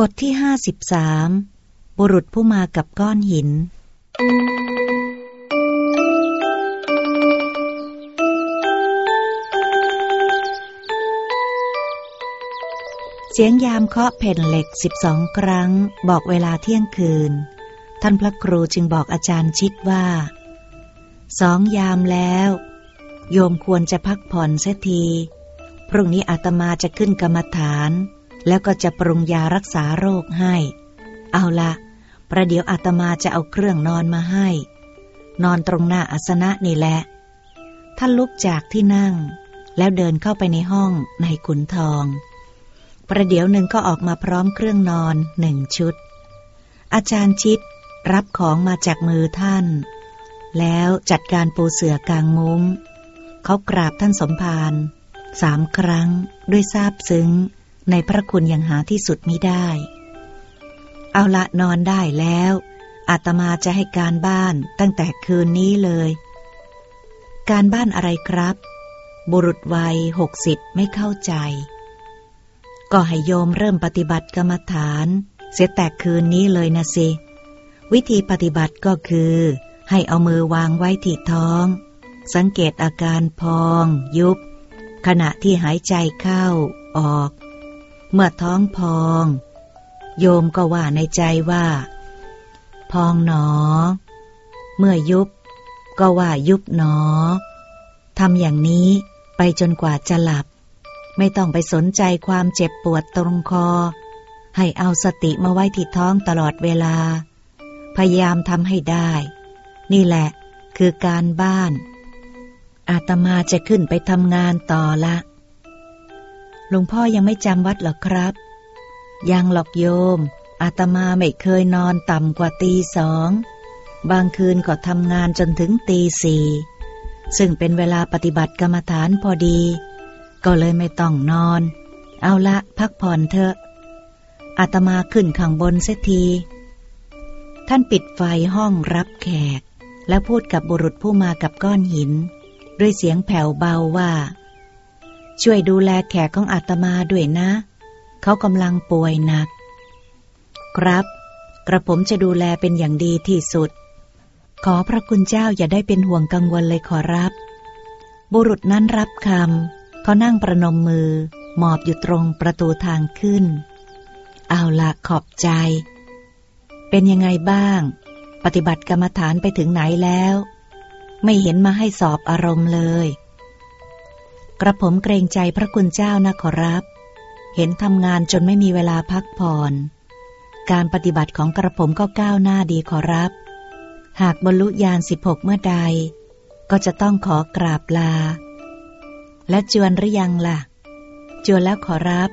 บทที่ห้าสิบสามบุรุษผู้มากับก้อนหิน เสียงยามเคาะแผ่นเหล็กสิบสองครั้ง บอกเวลาเที่ยงคืน ท่านพระครูจึงบอกอาจารย์ชิดว่า สองยามแล้ว โยมควรจะพักผ่อนเสียที พรุ่งนี้อาตมาจะขึ้นกรรมฐาน แล้วก็จะปรุงยารักษาโรคให้ เอาละประเดี๋ยวอาตมาจะเอาเครื่องนอนมาให้ นอนตรงหน้าอาสนะนี่แหละ ท่านลุกจากที่นั่ง แล้วเดินเข้าไปในห้องในขุนทอง ประเดี๋ยวหนึ่งก็ออกมาพร้อมเครื่องนอนหนึ่งชุด อาจารย์ชิดรับของมาจากมือท่าน แล้วจัดการปูเสือกลางมุ้งเขากราบท่านสมภารสามครั้งด้วยซาบซึ้ง ในพระคุณย่างหาที่สุดมิได้ เอาละนอนได้แล้ว อาตมาจะให้การบ้านตั้งแต่คืนนี้เลย การบ้านอะไรครับ บุรุษวัยหกสิบไม่เข้าใจ ก็ให้โยมเริ่มปฏิบัติกรรมฐาน เสียแต่คืนนี้เลยนะสิ วิธีปฏิบัติก็คือ ให้เอามือวางไว้ที่ท้อง สังเกตอาการพอง ยุบ ขณะที่หายใจเข้าออก เมื่อท้องพอง โยมก็ว่าในใจว่า พองหนอ เมื่อยุบ ก็ว่ายุบหนอทำอย่างนี้ไปจนกว่าจะหลับ ไม่ต้องไปสนใจความเจ็บปวดตรงคอ ให้เอาสติมาไว้ที่ท้องตลอดเวลา พยายามทำให้ได้ นี่แหละคือการบ้าน อาตมาจะขึ้นไปทำงานต่อละ หลวงพ่อยังไม่จำวัดหรอครับ ยังหรอกโยม อาตมาไม่เคยนอนต่ำกว่าตีสอง บางคืนก็ทำงานจนถึงตีสี่ ซึ่งเป็นเวลาปฏิบัติกรรมฐานพอดี ก็เลยไม่ต้องนอน เอาละพักผ่อนเถอะ อาตมาขึ้นข้างบนเสียที ท่านปิดไฟห้องรับแขก แล้วพูดกับบุรุษผู้มากับก้อนหิน ด้วยเสียงแผ่วเบาว่า ช่วยดูแลแขกของอาตมาด้วยนะ เขากำลังป่วยหนัก ครับ กระผมจะดูแลเป็นอย่างดีที่สุด ขอพระคุณเจ้าอย่าได้เป็นห่วงกังวลเลยขอรับ บุรุษนั้นรับคำเขานั่งประนมมือ หมอบอยู่ตรงประตูทางขึ้น เอาละขอบใจ เป็นยังไงบ้าง ปฏิบัติกรรมฐานไปถึงไหนแล้ว ไม่เห็นมาให้สอบอารมณ์เลย กระผมเกรงใจพระคุณเจ้านะขอรับ เห็นทำงานจนไม่มีเวลาพักผ่อน การปฏิบัติของกระผมก็ก้าวหน้าดีขอรับ หากบรรลุญาณสิบหกเมื่อใด ก็จะต้องขอกราบลา และจวนหรือยังล่ะ จวนแล้วขอรับ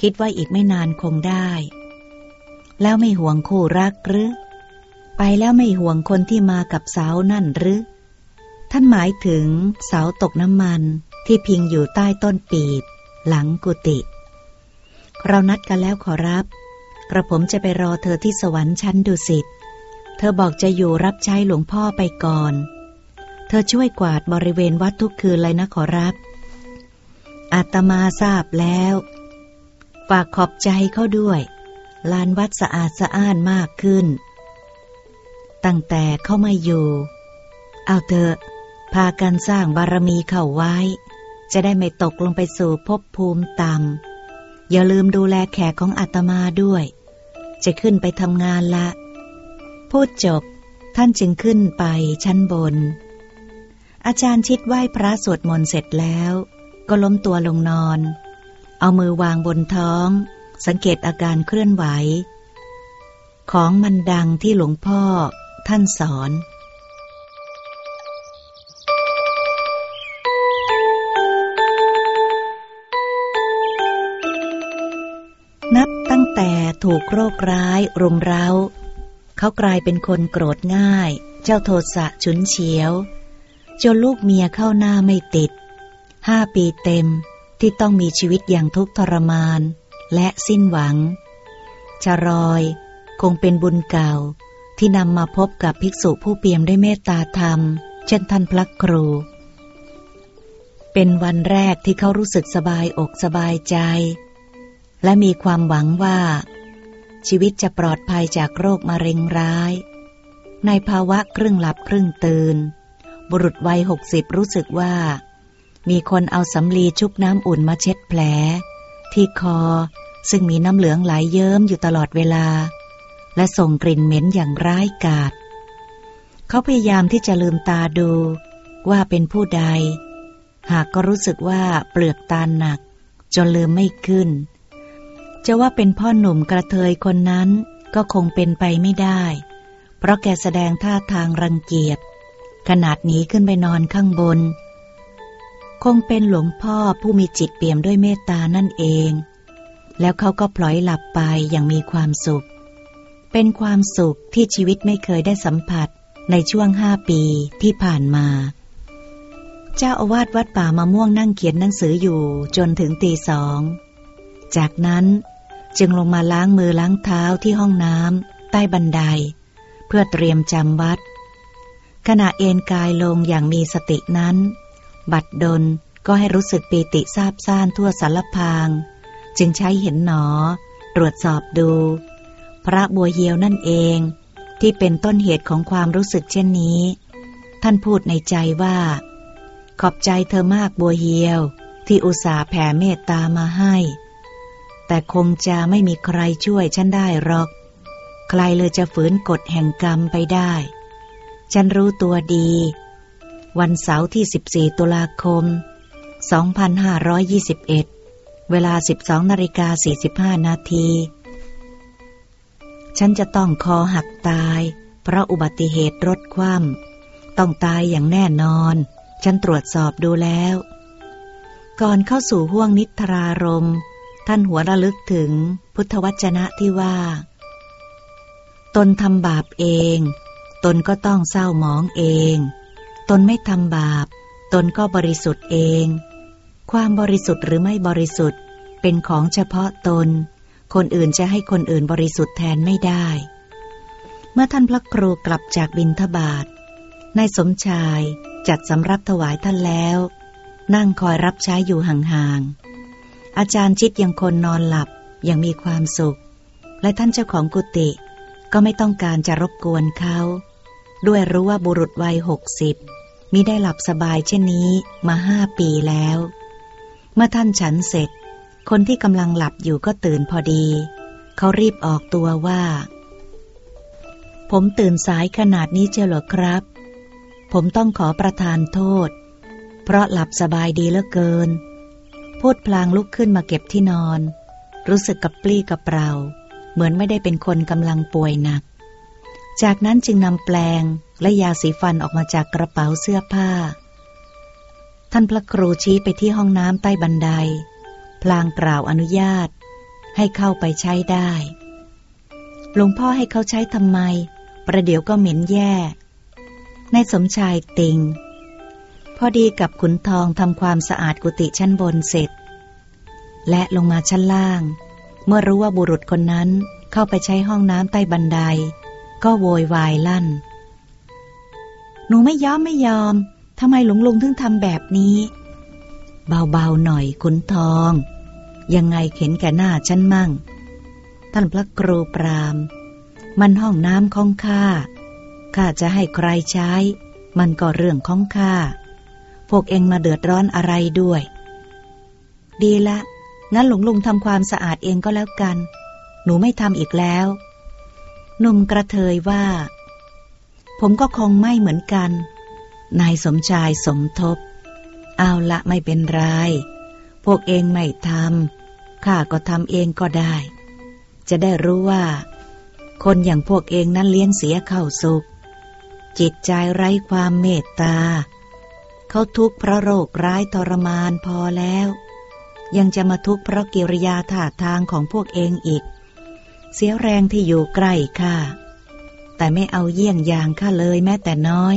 คิดว่าอีกไม่นานคงได้ แล้วไม่ห่วงคู่รักหรือ ไปแล้วไม่ห่วงคนที่มากับสาวนั่นหรือท่านหมายถึงเสาตกน้ำมัน ที่พิงอยู่ใต้ต้นปีบ หลังกุฏิเรานัดกันแล้วขอรับ กระผมจะไปรอเธอที่สวรรค์ชั้นดุสิตเธอบอกจะอยู่รับใช้หลวงพ่อไปก่อน เธอช่วยกวาดบริเวณวัดทุกคืนเลยนะขอรับ อาตมาทราบแล้ว ฝากขอบใจเขาด้วย ลานวัดสะอาดสะอ้านมากขึ้น ตั้งแต่เข้ามาอยู่ เอาเถอะ พากันสร้างบารมีเข้าไว้ จะได้ไม่ตกลงไปสู่ภพภูมิต่ำ อย่าลืมดูแลแขกของอาตมาด้วย จะขึ้นไปทำงานละ พูดจบ ท่านจึงขึ้นไปชั้นบน อาจารย์ชิดไหว้พระสวดมนต์เสร็จแล้ว ก็ล้มตัวลงนอน เอามือวางบนท้อง สังเกตอาการเคลื่อนไหว ของมันดังที่หลวงพ่อท่านสอน ถูกโรคร้ายรุมเร้า เขากลายเป็นคนโกรธง่าย เจ้าโทสะฉุนเฉียว จนลูกเมียเข้าหน้าไม่ติด ห้าปีเต็มที่ต้องมีชีวิตอย่างทุกข์ทรมาน และสิ้นหวัง ชรอย คงเป็นบุญเก่าที่นำมาพบกับภิกษุผู้เปี่ยมด้วยเมตตาธรรม เช่นท่านพระครู เป็นวันแรกที่เขารู้สึกสบายอกสบายใจ และมีความหวังว่า ชีวิตจะปลอดภัยจากโรคมะเร็งร้าย ในภาวะครึ่งหลับครึ่งตื่น บุรุษวัยหกสิบรู้สึกว่า มีคนเอาสำลีชุบน้ำอุ่นมาเช็ดแผล ที่คอซึ่งมีน้ำเหลืองไหลยเยิ้มอยู่ตลอดเวลา และส่งกลิ่นเหม็นอย่างร้ายกาจเขาพยายามที่จะลืมตาดูว่าเป็นผู้ใด หากก็รู้สึกว่าเปลือกตาหนัก จนลืมไม่ขึ้น จะว่าเป็นพ่อหนุ่มกระเทยคนนั้นก็คงเป็นไปไม่ได้ เพราะแกแสดงท่าทางรังเกียจ ขนาดนี้ขึ้นไปนอนข้างบน คงเป็นหลวงพ่อผู้มีจิตเปี่ยมด้วยเมตตานั่นเอง แล้วเขาก็พลอยหลับไปอย่างมีความสุข เป็นความสุขที่ชีวิตไม่เคยได้สัมผัสในช่วงห้าปีที่ผ่านมา เจ้าอาวาสวัดป่ามะม่วงนั่งเขียนหนังสืออยู่จนถึงตีสอง จากนั้น จึงลงมาล้างมือล้างเท้าที่ห้องน้ำใต้บันได เพื่อเตรียมจำวัด ขณะเอนกายลงอย่างมีสตินั้น บัดดลก็ให้รู้สึกปีติซาบซ่านทั่วสารพาง จึงใช้เห็นหนอ ตรวจสอบดู พระบัวเยียวนั่นเอง ที่เป็นต้นเหตุของความรู้สึกเช่นนี้ ท่านพูดในใจว่า ขอบใจเธอมากบัวเฮียว ที่อุตส่าห์แผ่เมตตามาให้ แต่คงจะไม่มีใครช่วยฉันได้หรอก ใครเลยจะฝืนกฎแห่งกรรมไปได้ ฉันรู้ตัวดี วันเสาร์ที่ 14 ตุลาคม 2521 เวลา 12นาฬิกา45 นาที ฉันจะต้องคอหักตาย เพราะอุบัติเหตุรถคว่ำต้องตายอย่างแน่นอน ฉันตรวจสอบดูแล้ว ก่อนเข้าสู่ห่วงนิทรารม ท่านหัวระลึกถึงพุทธวจนะที่ว่า ตนทำบาปเอง ตนก็ต้องเศร้าหมองเอง ตนไม่ทำบาป ตนก็บริสุทธิ์เอง ความบริสุทธิ์หรือไม่บริสุทธิ์ เป็นของเฉพาะตน คนอื่นจะให้คนอื่นบริสุทธิ์แทนไม่ได้ เมื่อท่านพระครูกลับจากบินทบาทนายสมชายจัดสำรับถวายท่านแล้ว นั่งคอยรับใช้อยู่ห่างๆ อาจารย์ชิดยังคนนอนหลับย่างมีความสุข และท่านเจ้าของกุฏิก็ไม่ต้องการจะรบกวนเขา ด้วยรู้ว่าบุรุษวัยหกสิบมิได้หลับสบายเช่นนี้มาห้าปีแล้ว เมื่อท่านฉันเสร็จ คนที่กำลังหลับอยู่ก็ตื่นพอดี เขารีบออกตัวว่า ผมตื่นสายขนาดนี้เจ้าหรอครับ ผมต้องขอประทานโทษ เพราะหลับสบายดีเหลือเกิน พูดพลางลุกขึ้นมาเก็บที่นอน รู้สึกกับปลี้กับเปล่า เหมือนไม่ได้เป็นคนกำลังป่วยหนัก จากนั้นจึงนำแปลงและยาสีฟันออกมาจากกระเป๋าเสื้อผ้า ท่านพระครูชี้ไปที่ห้องน้ำใต้บันได พลางกล่าวอนุญาต ให้เข้าไปใช้ได้ หลวงพ่อให้เขาใช้ทำไม ประเดี๋ยวก็เหม็นแย่ ในสมชายติง พอดีกับขุนทองทำความสะอาดกุฏิชั้นบนเสร็จ และลงมาชั้นล่าง เมื่อรู้ว่าบุรุษคนนั้นเข้าไปใช้ห้องน้ำใต้บันได ก็โวยวายลั่น หนูไม่ยอมไม่ยอมทำไมหลวงลุงถึงทำแบบนี้ เบาๆหน่อยคุณทอง ยังไงเข็นแก่หน้าฉันมั่ง ท่านพระครูปราม มันห้องน้ำของข้าข้าจะให้ใครใช้ มันก็เรื่องของข้า พวกเองมาเดือดร้อนอะไรด้วย ดีละ งั้นหลวงลุงทำความสะอาดเองก็แล้วกัน หนูไม่ทำอีกแล้ว หนุ่มกระเทยว่า ผมก็คงไม่เหมือนกัน นายสมชายสมทบ เอาละไม่เป็นไร พวกเองไม่ทำข้าก็ทำเองก็ได้ จะได้รู้ว่า คนอย่างพวกเองนั้นเลี้ยงเสียเข้าสุข จิตใจไร้ความเมตตา เขาทุกข์เพราะโรคร้ายทรมานพอแล้ว ยังจะมาทุกข์เพราะกิริยาท่าทางของพวกเองอีก เสียแรงที่อยู่ใกล้ข้าแต่ไม่เอาเยี่ยงอย่างข้าเลยแม้แต่น้อย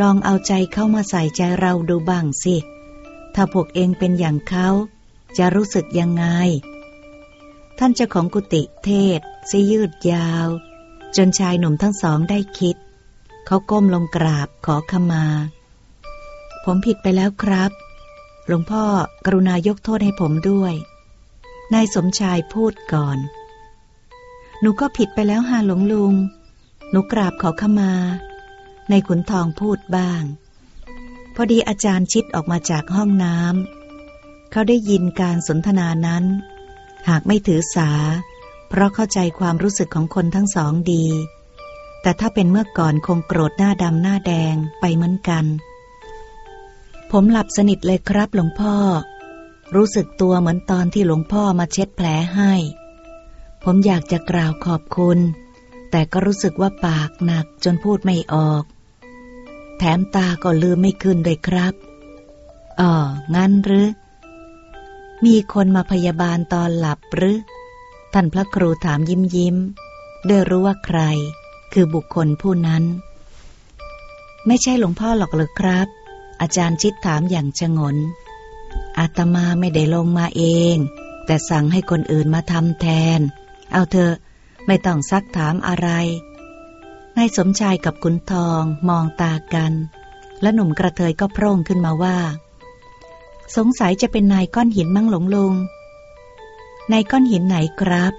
ลองเอาใจเข้ามาใส่ใจเราดูบ้างสิ ถ้าพวกเองเป็นอย่างเขาจะรู้สึกยังไง ท่านเจ้าของกุฏิเทศซียืดยาว จนชายหนุ่มทั้งสองได้คิด เขาก้มลงกราบขอขมา ผมผิดไปแล้วครับ หลวงพ่อกรุณายกโทษให้ผมด้วย นายสมชายพูดก่อน หนูก็ผิดไปแล้วฮาหลวงลุง หนูกราบขอขมา ในขุนทองพูดบ้าง พอดีอาจารย์ชิดออกมาจากห้องน้ำ เขาได้ยินการสนทนานั้น หากไม่ถือสา เพราะเข้าใจความรู้สึกของคนทั้งสองดี แต่ถ้าเป็นเมื่อก่อนคงโกรธหน้าดำหน้าแดงไปเหมือนกัน ผมหลับสนิทเลยครับหลวงพ่อ รู้สึกตัวเหมือนตอนที่หลวงพ่อมาเช็ดแผลให้ ผมอยากจะกล่าวขอบคุณ แต่ก็รู้สึกว่าปากหนักจนพูดไม่ออก แถมตาก็ลืมไม่ขึ้นเลยครับอ๋องั้นหรือ มีคนมาพยาบาลตอนหลับหรือ ท่านพระครูถามยิ้มยิ้มด้รู้ว่าใคร คือบุคคลผู้นั้น ไม่ใช่หลวงพ่อหรอกหรือครับ อาจารย์ชิดถามอย่างชงน อาตมาไม่ได้ลงมาเอง แต่สั่งให้คนอื่นมาทำแทน เอาเถอะไม่ต้องซักถามอะไรนายสมชายกับขุนทองมองตากัน และหนุ่มกระเทยก็โพร่งขึ้นมาว่า สงสัยจะเป็นนายก้อนหินมั่งหลงลุงนายก้อนหินไหนครับ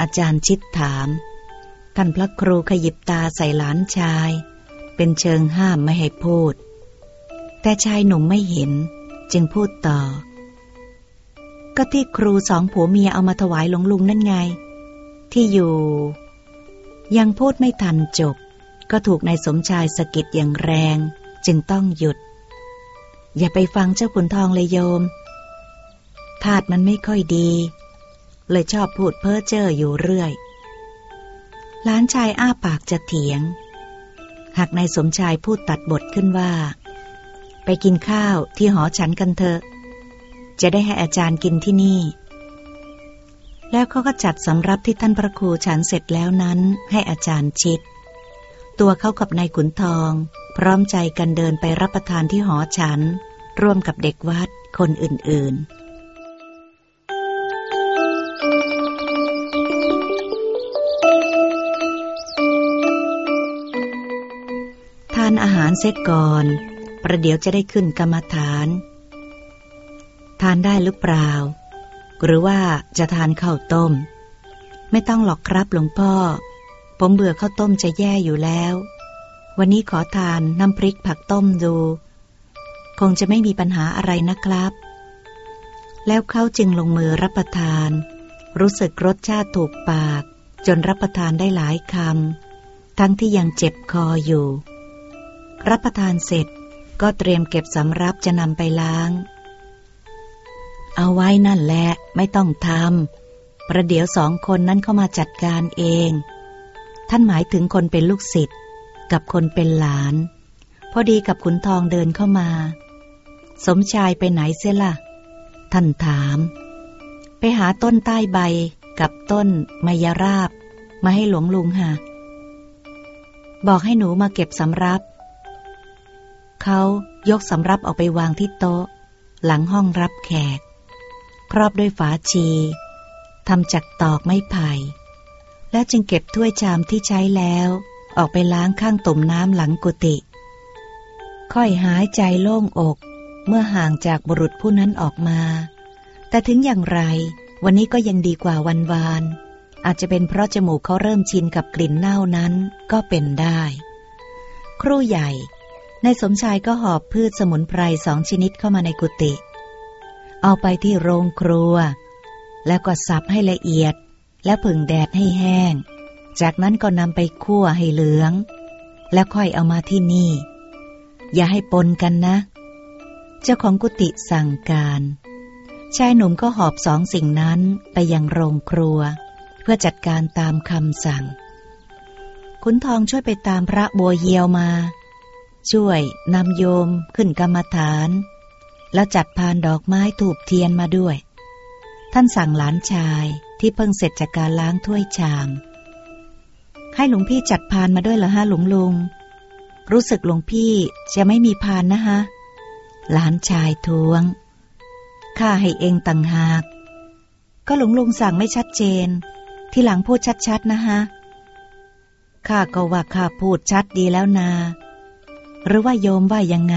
อาจารย์ชิดถาม ท่านพระครูขยิบตาใส่หลานชาย เป็นเชิงห้ามไม่ให้พูด แต่ชายหนุ่มไม่เห็น จึงพูดต่อ ก็ที่ครูสองผัวเมียเอามาถวายหลวงลุงนั่นไง ที่อยู่ ยังพูดไม่ทันจบ ก็ถูกนายสมชายสะกิดอย่างแรง จึงต้องหยุด อย่าไปฟังเจ้าขุนทองเลยโยมธาตุมันไม่ค่อยดี เลยชอบพูดเพ้อเจ้ออยู่เรื่อยหลานชายอ้าปากจะเถียง หากนายสมชายพูดตัดบทขึ้นว่า กินข้าวที่หอฉันกันเถอะ จะได้ให้อาจารย์กินที่นี่ แล้วเขาก็จัดสำรับที่ท่านพระครูฉันเสร็จแล้วนั้นให้อาจารย์ชิด ตัวเขากับนายขุนทอง พร้อมใจกันเดินไปรับประทานที่หอฉัน ร่วมกับเด็กวัดคนอื่นๆทานอาหารเสร็จก่อน ประเดี๋ยวจะได้ขึ้นกรรมฐาน ทานได้หรือเปล่า หรือว่าจะทานข้าวต้ม ไม่ต้องหรอกครับหลวงพ่อ ผมเบื่อข้าวต้มจะแย่อยู่แล้ว วันนี้ขอทานน้ำพริกผักต้มดู คงจะไม่มีปัญหาอะไรนะครับ แล้วเขาจึงลงมือรับประทาน รู้สึกรสชาติถูกปาก จนรับประทานได้หลายคำทั้งที่ยังเจ็บคออยู่ รับประทานเสร็จ ก็เตรียมเก็บสำรับจะนำไปล้าง เอาไว้นั่นแหละไม่ต้องทำประเดี๋ยวสองคนนั้นเข้ามาจัดการเอง ท่านหมายถึงคนเป็นลูกศิษย์กับคนเป็นหลาน พอดีกับขุนทองเดินเข้ามา สมชายไปไหนเสียล่ะ ท่านถาม ไปหาต้นใต้ใบกับต้นมายราบ มาให้หลวงลุงค่ะบอกให้หนูมาเก็บสำรับ เขายกสำรับออกไปวางที่โต๊ะ หลังห้องรับแขก ครอบด้วยฝาชีทำจากตอกไม้ไผ่ และจึงเก็บถ้วยชามที่ใช้แล้ว ออกไปล้างข้างตุ่มน้ำหลังกุฏิค่อยหายใจโล่งอกเมื่อห่างจากบุรุษผู้นั้นออกมา แต่ถึงอย่างไร วันนี้ก็ยังดีกว่าวันวาน อาจจะเป็นเพราะจมูกเขาเริ่มชินกับกลิ่นเน่านั้นก็เป็นได้ ครูใหญ่ ในสมชายก็หอบพืชสมุนไพรสองชนิดเข้ามาในกุฏิเอาไปที่โรงครัว แล้วก็สับให้ละเอียด และผึ่งแดดให้แห้ง จากนั้นก็นำไปคั่วให้เหลือง แล้วค่อยเอามาที่นี่ อย่าให้ปนกันนะ เจ้าของกุฏิสั่งการ ชายหนุ่มก็หอบสองสิ่งนั้นไปยังโรงครัว เพื่อจัดการตามคำสั่ง ขุนทองช่วยไปตามพระบัวเยียวมา ช่วยนำโยมขึ้นกรรมฐาน แล้วจัดพานดอกไม้ถูกเทียนมาด้วย ท่านสั่งหลานชายที่เพิ่งเสร็จจากการล้างถ้วยชาม ให้หลวงพี่จัดพานมาด้วยเหรอฮะหลวงลุง รู้สึกหลวงพี่จะไม่มีพานนะฮะ หลานชายทวง ข้าให้เองต่างหาก ก็หลวงลุงสั่งไม่ชัดเจน ที่หลังพูดชัดๆนะฮะ ข้าก็ว่าข้าพูดชัดดีแล้วนา หรือว่าโยมว่ายังไง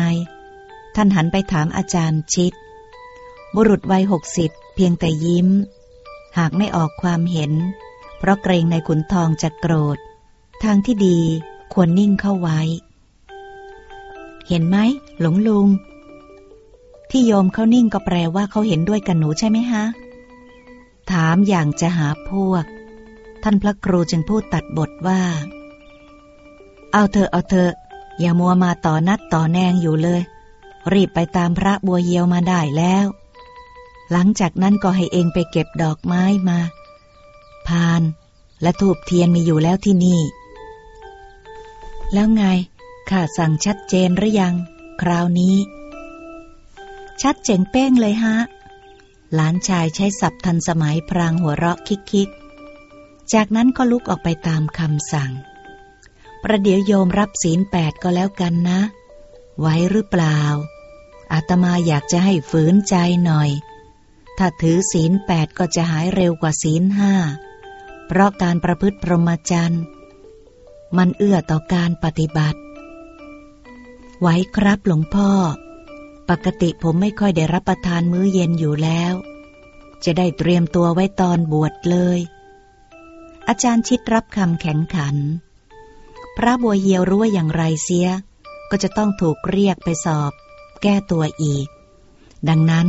ท่านหันไปถามอาจารย์ชิด บุรุษวัยหกสิบเพียงแต่ยิ้ม หากไม่ออกความเห็น เพราะเกรงในขุนทองจะโกรธ ทางที่ดีควรนิ่งเข้าไว้ เห็นไหมหลวงลุง ที่โยมเขานิ่งก็แปลว่าเขาเห็นด้วยกันหนูใช่ไหมฮะ ถามอย่างจะหาพวก ท่านพระครูจึงพูดตัดบทว่า เอาเถอเอาเถอ อย่ามัวมาต่อนัดต่อแนงอยู่เลย รีบไปตามพระบัวเยียวมาได้แล้ว หลังจากนั้นก็ให้เองไปเก็บดอกไม้มา พานและทูบเทียนมีอยู่แล้วที่นี่ แล้วไงข้าสั่งชัดเจนหรือยัง คราวนี้ ชัดเจ๋งเป้งเลยฮะ หลานชายใช้ศัพท์ทันสมัยพรางหัวเราะคิกๆ จากนั้นก็ลุกออกไปตามคำสั่ง ประเดี๋ยวโยมรับศีลแปดก็แล้วกันนะ ไว้หรือเปล่า อาตมาอยากจะให้ฝืนใจหน่อย ถ้าถือศีลแปดก็จะหายเร็วกว่าศีลห้า เพราะการประพฤติพรหมจรรย์มันเอื้อต่อการปฏิบัติ ไว้ครับหลวงพ่อ ปกติผมไม่ค่อยได้รับประทานมื้อเย็นอยู่แล้ว จะได้เตรียมตัวไว้ตอนบวชเลย อาจารย์ชิดรับคำแข็งขัน พระบัวเยียวรู้ว่าอย่างไรเสีย ก็จะต้องถูกเรียกไปสอบ แก้ตัวอีก ดังนั้น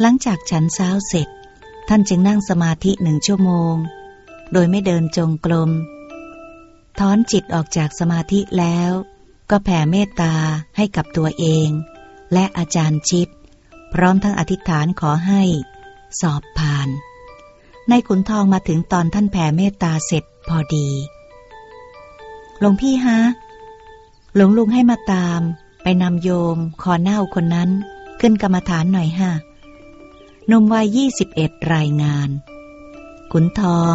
หลังจากฉันเช้าเสร็จ ท่านจึงนั่งสมาธิหนึ่งชั่วโมง โดยไม่เดินจงกรมถอนจิตออกจากสมาธิแล้ว ก็แผ่เมตตาให้กับตัวเอง และอาจารย์ชิด พร้อมทั้งอธิษฐานขอให้ สอบผ่าน ในขุนทองมาถึงตอนท่านแผ่เมตตาเสร็จพอดี หลวงพี่ฮะ หลวงลุงให้มาตาม ไปนำโยมคอเน่าคนนั้นขึ้นกรรมฐานหน่อยฮะนมวัยยี่สิบเอ็ดรายงาน ขุนทอง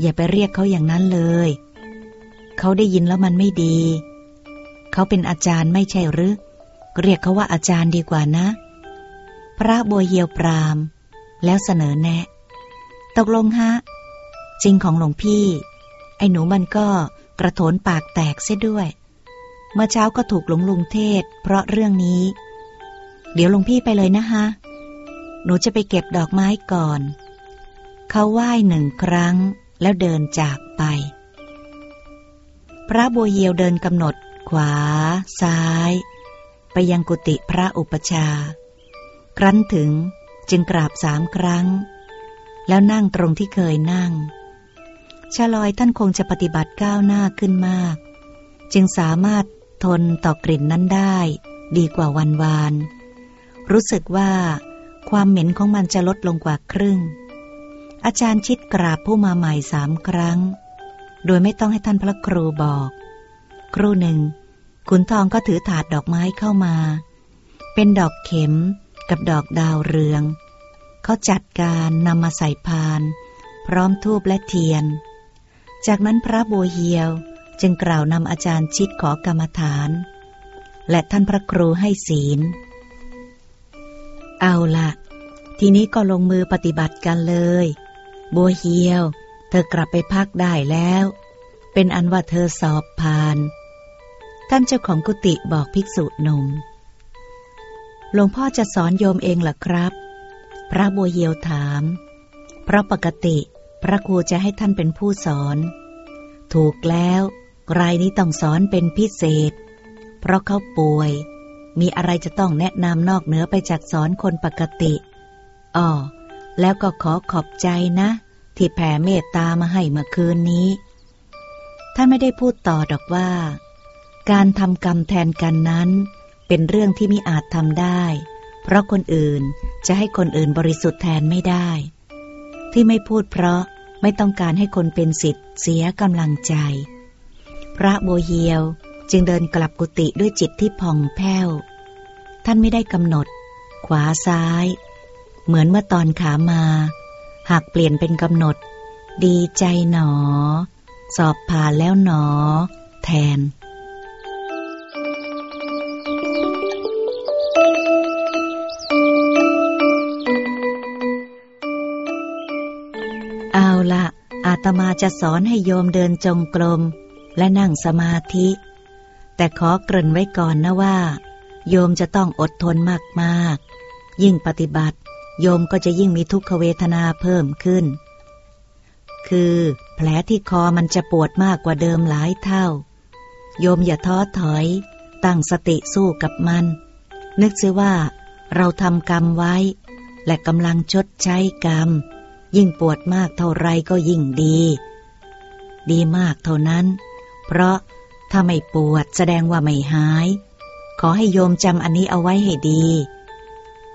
อย่าไปเรียกเขาอย่างนั้นเลย เขาได้ยินแล้วมันไม่ดี เขาเป็นอาจารย์ไม่ใช่หรือ เรียกเขาว่าอาจารย์ดีกว่านะ พระบัวเยียวปราม แล้วเสนอแนะ ตกลงฮะ จริงของหลวงพี่ ไอ้หนูมันก็ กระโถนปากแตกเสียด้วย เมื่อเช้าก็ถูกหลวงลุงเทศ เพราะเรื่องนี้ เดี๋ยวหลวงพี่ไปเลยนะฮะหนูจะไปเก็บดอกไม้ก่อน เขาไหว้หนึ่งครั้งแล้วเดินจากไป พระบัวเยียวเดินกำหนด ขวา ซ้าย ไปยังกุฏิพระอุปชา ครั้นถึงจึงกราบสามครั้ง แล้วนั่งตรงที่เคยนั่ง ชาลอยท่านคงจะปฏิบัติก้าวหน้าขึ้นมาก จึงสามารถทนต่อกลิ่นนั้นได้ ดีกว่าวันวาน รู้สึกว่าความเหม็นของมันจะลดลงกว่าครึ่ง อาจารย์ชิดกราบผู้มาใหม่สามครั้ง โดยไม่ต้องให้ท่านพระครูบอก ครู่หนึ่งขุนทองก็ถือถาดดอกไม้เข้ามา เป็นดอกเข็มกับดอกดาวเรือง เขาจัดการนำมาใส่พาน พร้อมทูบและเทียน จากนั้นพระบัวเฮียวจึงกล่าวนำอาจารย์ชิดขอกรรมฐาน และท่านพระครูให้ศีล เอาละทีนี้ก็ลงมือปฏิบัติกันเลย บัวเฮียว เธอกลับไปพักได้แล้ว เป็นอันว่าเธอสอบผ่าน ท่านเจ้าของกุฏิบอกภิกษุหนุ่มหลวงพ่อจะสอนโยมเองหรอครับ พระบัวเฮียวถาม เพราะปกติ พระครูจะให้ท่านเป็นผู้สอน ถูกแล้วรายนี้ต้องสอนเป็นพิเศษ เพราะเขาป่วย มีอะไรจะต้องแนะนำนอกเหนือไปจากสอนคนปกติอ๋อแล้วก็ขอขอบใจนะ ที่แผ่เมตตามาให้เมื่อคืนนี้ ท่านไม่ได้พูดต่อดอกว่า การทำกรรมแทนกันนั้น เป็นเรื่องที่ไมิอาจทำได้ เพราะคนอื่นจะให้คนอื่นบริสุทธิ์แทนไม่ได้ ที่ไม่พูดเพราะ ไม่ต้องการให้คนเป็นสิทธิ์เสียกำลังใจ พระโบเฮียวจึงเดินกลับกุฏิด้วยจิตที่ผ่องแผ้ว ท่านไม่ได้กำหนด ขวาซ้าย เหมือนเมื่อตอนขามา หากเปลี่ยนเป็นกำหนด ดีใจหนอ สอบผ่านแล้วหนอ แทน ละอาตมาจะสอนให้โยมเดินจงกรมและนั่งสมาธิ แต่ขอเกริ่นไว้ก่อนนะว่า โยมจะต้องอดทนมากๆ ยิ่งปฏิบัติ โยมก็จะยิ่งมีทุกขเวทนาเพิ่มขึ้น คืคือแผลที่คอมันจะปวดมากกว่าเดิมหลายเท่า โยมอย่าท้อถอย ตั้งสติสู้กับมัน นึกซิว่า เราทำกรรมไว้ และกำลังชดใช้กรรม ยิ่งปวดมากเท่าไรก็ยิ่งดี ดีมากเท่านั้น เพราะถ้าไม่ปวดแสดงว่าไม่หาย ขอให้โยมจำอันนี้เอาไว้ให้ดี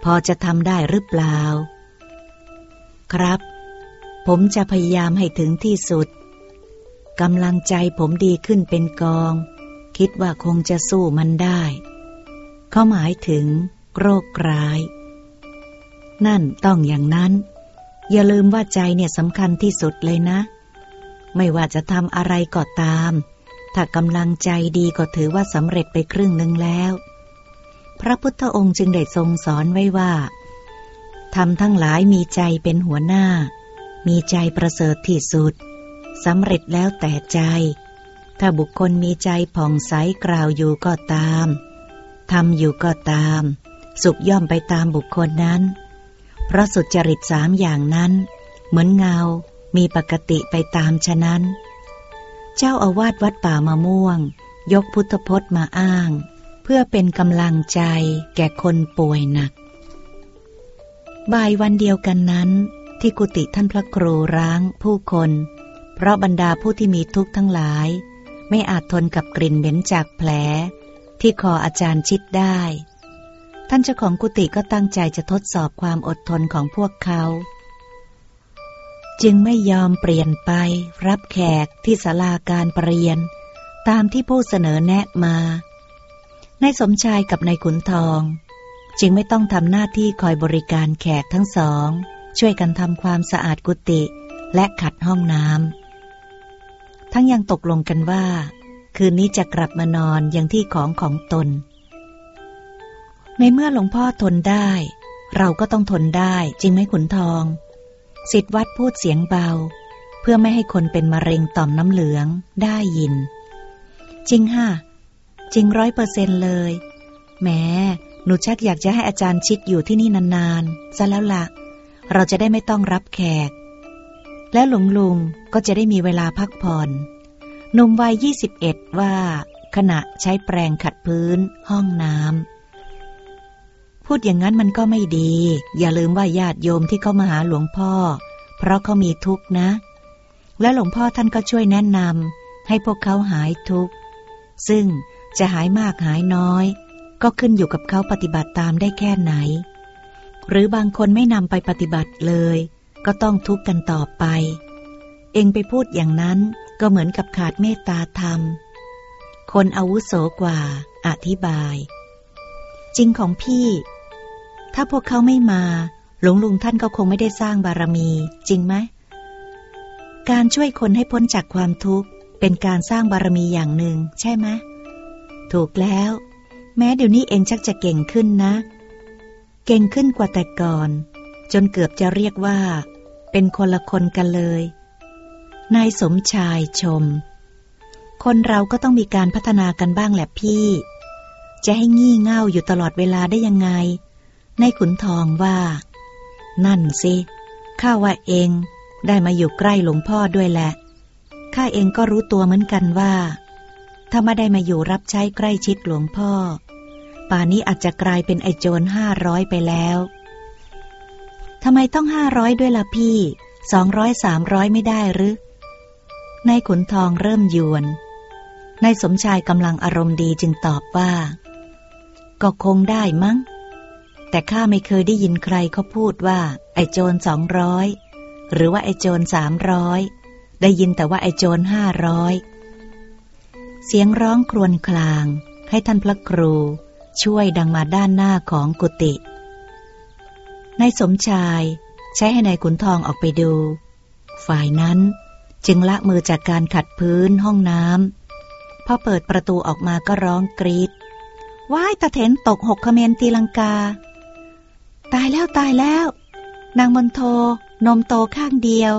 พอจะทำได้หรือเปล่า ครับ ผมจะพยายามให้ถึงที่สุดกำลังใจผมดีขึ้นเป็นกอง คิดว่าคงจะสู้มันได้ เขาหมายถึงโรคร้าย นั่นต้องอย่างนั้น อย่าลืมว่าใจเนี่ยสำคัญที่สุดเลยนะ ไม่ว่าจะทำอะไรก็ตาม ถ้ากำลังใจดีก็ถือว่าสำเร็จไปครึ่งหนึ่งแล้ว พระพุทธองค์จึงได้ทรงสอนไว้ว่าทำทั้งหลายมีใจเป็นหัวหน้า มีใจประเสริฐที่สุดสำเร็จแล้วแต่ใจ ถ้าบุคคลมีใจผ่องใสกล่าวอยู่ก็ตามทำอยู่ก็ตาม สุขย่อมไปตามบุคคลนั้น เพราะสุจริตสามอย่างนั้น เหมือนเงา มีปกติไปตามฉะนั้น เจ้าอาวาสวัดป่ามะม่วง ยกพุทธพจน์มาอ้าง เพื่อเป็นกำลังใจแก่คนป่วยหนัก บ่ายวันเดียวกันนั้น ที่กุฏิท่านพระครูร้างผู้คน เพราะบรรดาผู้ที่มีทุกข์ทั้งหลาย ไม่อาจทนกับกลิ่นเหม็นจากแผล ที่คออาจารย์ชิดได้ ท่านเจ้าของกุฏิก็ตั้งใจจะทดสอบความอดทนของพวกเขา จึงไม่ยอมเปลี่ยนไป รับแขกที่ศาลาการประเรียน ตามที่ผู้เสนอแนะมาในสมชายกับนายขุนทอง จึงไม่ต้องทำหน้าที่คอยบริการแขกทั้งสอง ช่วยกันทำความสะอาดกุฏิและขัดห้องน้ำทั้งยังตกลงกันว่า คืนนี้จะกลับมานอนอย่างที่ของของตน ในเมื่อหลวงพ่อทนได้ เราก็ต้องทนได้ จริงไหมขุนทองสิทธวัดพูดเสียงเบา เพื่อไม่ให้คนเป็นมะเร็งต่อมน้ำเหลืองได้ยิน จริงฮะจริงร้อยเปอร์เซนเลยแม้หนูชักอยากจะให้อาจารย์ชิดอยู่ที่นี่นานๆซะแล้วละ่ะ เราจะได้ไม่ต้องรับแขก และหลวงลุงก็จะได้มีเวลาพักผ่อนหนุ่มวัยยี่สิบเอ็ดว่า ขณะใช้แปรงขัดพื้นห้องน้ำ พูดอย่างนั้นมันก็ไม่ดี อย่าลืมว่าญาติโยมที่เขามาหาหลวงพ่อ เพราะเขามีทุกข์นะ และหลวงพ่อท่านก็ช่วยแนะนำให้พวกเขาหายทุกข์ ซึ่งจะหายมากหายน้อย ก็ขึ้นอยู่กับเขาปฏิบัติตามได้แค่ไหน หรือบางคนไม่นำไปปฏิบัติเลย ก็ต้องทุกข์กันต่อไป เองไปพูดอย่างนั้นก็เหมือนกับขาดเมตตาธรรม คนอาวุโสกว่า อธิบาย จริงของพี่ ถ้าพวกเขาไม่มา หลวงลุงท่านก็คงไม่ได้สร้างบารมีจริงไหมการช่วยคนให้พ้นจากความทุกข์เป็นการสร้างบารมีอย่างหนึ่ง ใช่ไหมถูกแล้ว แม้เดี๋ยวนี้เองชักจะเก่งขึ้นนะ เก่งขึ้นกว่าแต่ก่อน จนเกือบจะเรียกว่า เป็นคนละคนกันเลย นายสมชายชม คนเราก็ต้องมีการพัฒนากันบ้างแหละพี่ จะให้งี่เง่าอยู่ตลอดเวลาได้ยังไง นายขุนทองว่า นั่นสิข้าว่าเองได้มาอยู่ใกล้หลวงพ่อด้วยแหละข้าเองก็รู้ตัวเหมือนกันว่า ถ้าไม่ได้มาอยู่รับใช้ใกล้ชิดหลวงพ่อ ป่านี้อาจจะกลายเป็นไอโจรห้าร้อยไปแล้วทำไมต้องห้าร้อยด้วยล่ะพี่สองร้อยสามร้อยไม่ได้หรือนายขุนทองเริ่มยวนนายสมชายกำลังอารมณ์ดีจึงตอบว่า ก็คงได้มั้ง แต่ข้าไม่เคยได้ยินใครเขาพูดว่า ไอโจรสองร้อยหรือว่าไอโจรสามร้อยได้ยินแต่ว่าไอโจรห้าร้อยเสียงร้องครวญคลาง ให้ท่านพระครู ช่วยดังมาด้านหน้าของกุฏินายสมชายใช้ให้ในายขุนทองออกไปดู ฝ่ายนั้นจึงละมือจากการขัดพื้นห้องน้ำพอเปิดประตูออกมาก็ร้องกรีดว้ายตะเถนตกหกขเมนตีลังกา ตายแล้วตายแล้ว นางมนโทนมโตข้างเดียว